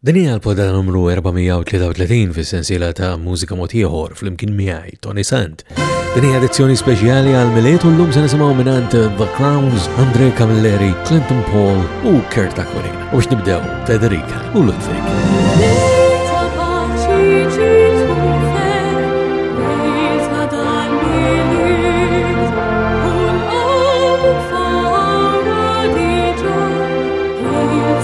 Din hija l-podata numru 433 fis-sensiela ta' Mużika Mod Ieħor flimkien miegħi Tony Sant. Din hija edizzjoni speċjali għal miliet u llum se nisimgħu mingħand The Crowns, Andre Camilleri, Clinton Paul u Kurt Aquilin. U biex nibdew Federica u Ludwig.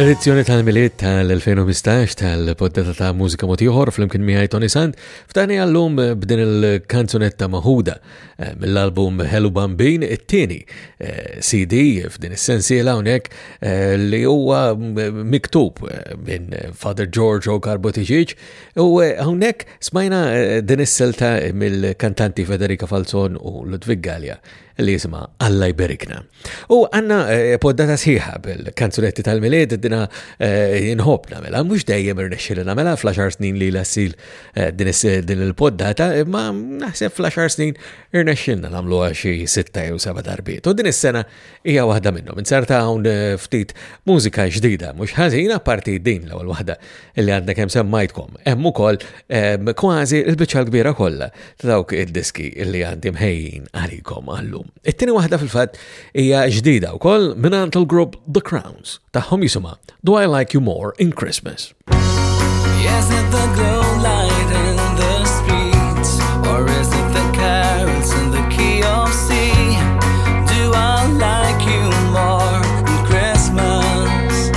L-edizzjoni tal-Milied tal-2015 tal-poddata ta' Mużika Motiħor fl-imkien miħaj Tony Sand ftani għallum b'din il-kanzunetta maħuda eh, mill-album Hello Bambin, it-tieni eh, CD f'din is-sensiela hawnhekk eh, li huwa miktub minn Father George o Karbotiġiġ u hawnhekk smajna din is-selta mill-kantanti Federica Falzon u Ludwig Gallia li jisma Alla jberikna. U għanna eh, poddata sħiħa bil-kanzunetti tal-milied dina eh, nħob namela, mux dejjem irnexxili namela fl-10 snin li l-assil eh, din il-poddata, ma naħseb fl-10 snin irnexxilna namlu għaxi 6 jew 7 darbiet. U din is-sena hija waħda minnhom. Insarta hawn ftit mużika ġdida, mhux ħażina parti din l-ewwel waħda li għadna kemm semmajtkom. Hemm ukoll ehm, kważi l-biċċa l-kbira kollha ta' dawk id-diski li għandi mħejjin għalikom għallum. It-tieni waħda fil-fatt hija ġdida wkoll minn għand tal-grupp The Crowns tagħhom jisimha Do I Like You More in Christmas. Yes, the glow light in the streets or is it the carols in the key of C? Do I like you more?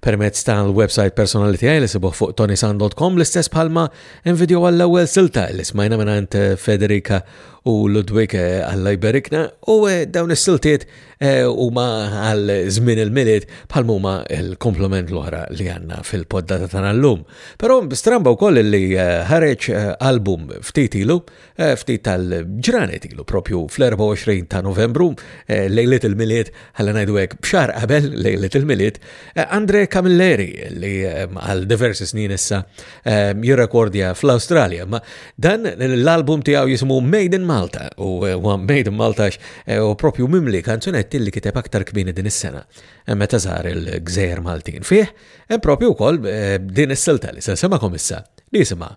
permezz tal-website personali tiegħi li sibuh fuq tonisan.com l-istess bħalma hemm video għall-ewwel silta li smajna minn eh, Federica u Ludwig eh, għall jberikna u eh, dawn is-siltiet huma għal żmien il-milied bħal huma l-komplement l-oħra li għandna fil-poddata tagħna llum. Però stramba wkoll li ħareġ album ftit ilu Eh, ftit tal-ġranet ilu propju fl-24 ta' novembru, eh, lejlet il-miliet, għalla najdu għek bxar qabel lejlet il-miliet, eh, Andre Camilleri li għal diversi snin issa jirrekordja fl-Australia, ma dan l-album tijaw jismu Made in Malta u Made in Malta u propju mimli kanzunetti li kiteb aktar kmini din is-sena, meta zar il-gżejjer Maltin. Fih, propju kol din is-silta li s-sema komissa li jisima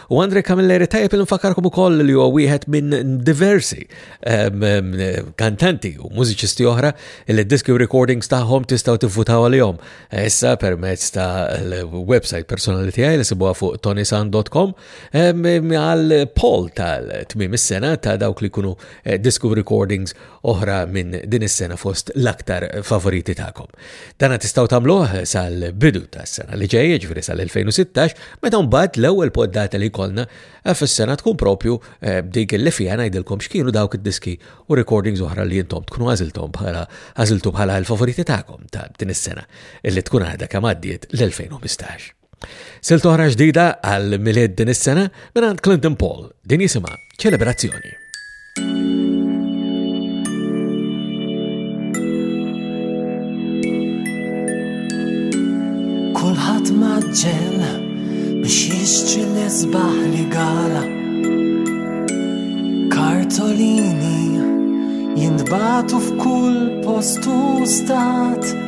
U Andre Camilleri tajjeb il-nfakarkom ukoll li huwa wieħed minn diversi ehm, ehm, kantanti u mużiċisti oħra li diski recordings tagħhom tistgħu tivvutaw għalihom. Issa permezz ta' l-website personali tiegħi li sibuha fuq tonisan.com ehm, għal poll tal-tmiem is-sena ta' dawk li kunu eh, diski recordings oħra minn din is-sena fost l-aktar favoriti tagħkom. Dana tistgħu tagħmluh sal-bidu tas-sena li ġejja ġifieri sal-2016 meta mbagħad l-ewwel poddata li jkollna eh, fis-sena tkun propju eh, dik li fiha ngħidilkom x'kienu dawk id-diski u recordings oħra li intom tkunu għażiltom bħala għażiltu bħala l-favoriti tagħkom ta' din is-sena illi tkun għadha kemm għaddiet l-2015. Silt oħra ġdida għal miled din is-sena minn għand Clinton Paul, din jisimha ċelebrazzjoni. Kulħadd maġġel biex jixtri l-isbaħ li gala. Kartolini jindbatu f'kull postu stat.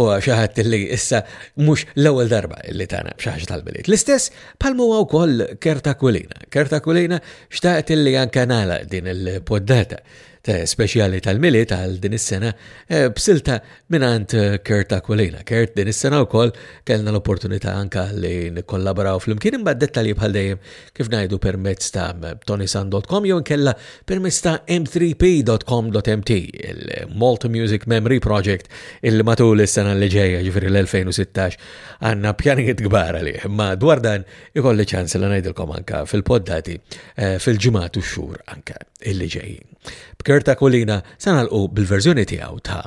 u xaħat li issa mux l-ewel darba li tana xaħġ tal-miliet. L-istess palmu għaw koll kerta kulina. Kerta kulina xtaqt li għankanala din il-poddata ta' speċjali tal-miliet għal din is-sena eh, b'silta minant eh, kerta kulina. Kert din is-sena u koll kellna l-opportunità anka li nikkollaboraw fl-imkien imma dettalji bħal dejjem kif ngħidu permezz ta' tonisan.com jew inkella permezz ta' m3p.com.mt il-Malt Music Memory Project illi matul is-sena li ġejja ġifieri l-2016 għandna pjanijiet kbar għalih. Ma dwar dan ikolli ċans li ngħidilkom anka fil-poddati eh, fil-ġimgħat u xhur anka illi ġejjin. B'Kerta Kulina sanalqu bil-verżjoni tiegħu ta'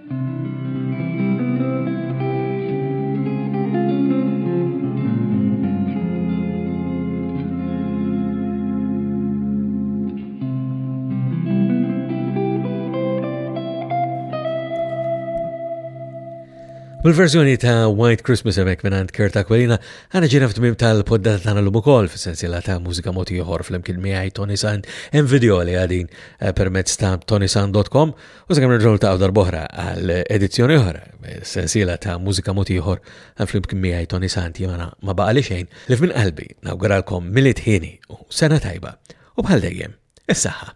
Bil-verżjoni ta' White Christmas emek minant Kurt Aquilina, għana ġina f'tmim tal-poddata tana l-lum ukoll f'sensila ta' mużika moti joħor fl-imkien miħaj Tony Sand, hemm video li għadin eh, permezz ta' tonisan.com U sakemm nerġgħu niltaqgħu darb'oħra għal edizzjoni oħra, sensiela ta' mużika mod ieħor għal flimkien miegħi Tony Santi ma ma baqa' li xejn li f'min qalbi nawguralkom militħini u sena tajba u bħal dejjem is-saħħa.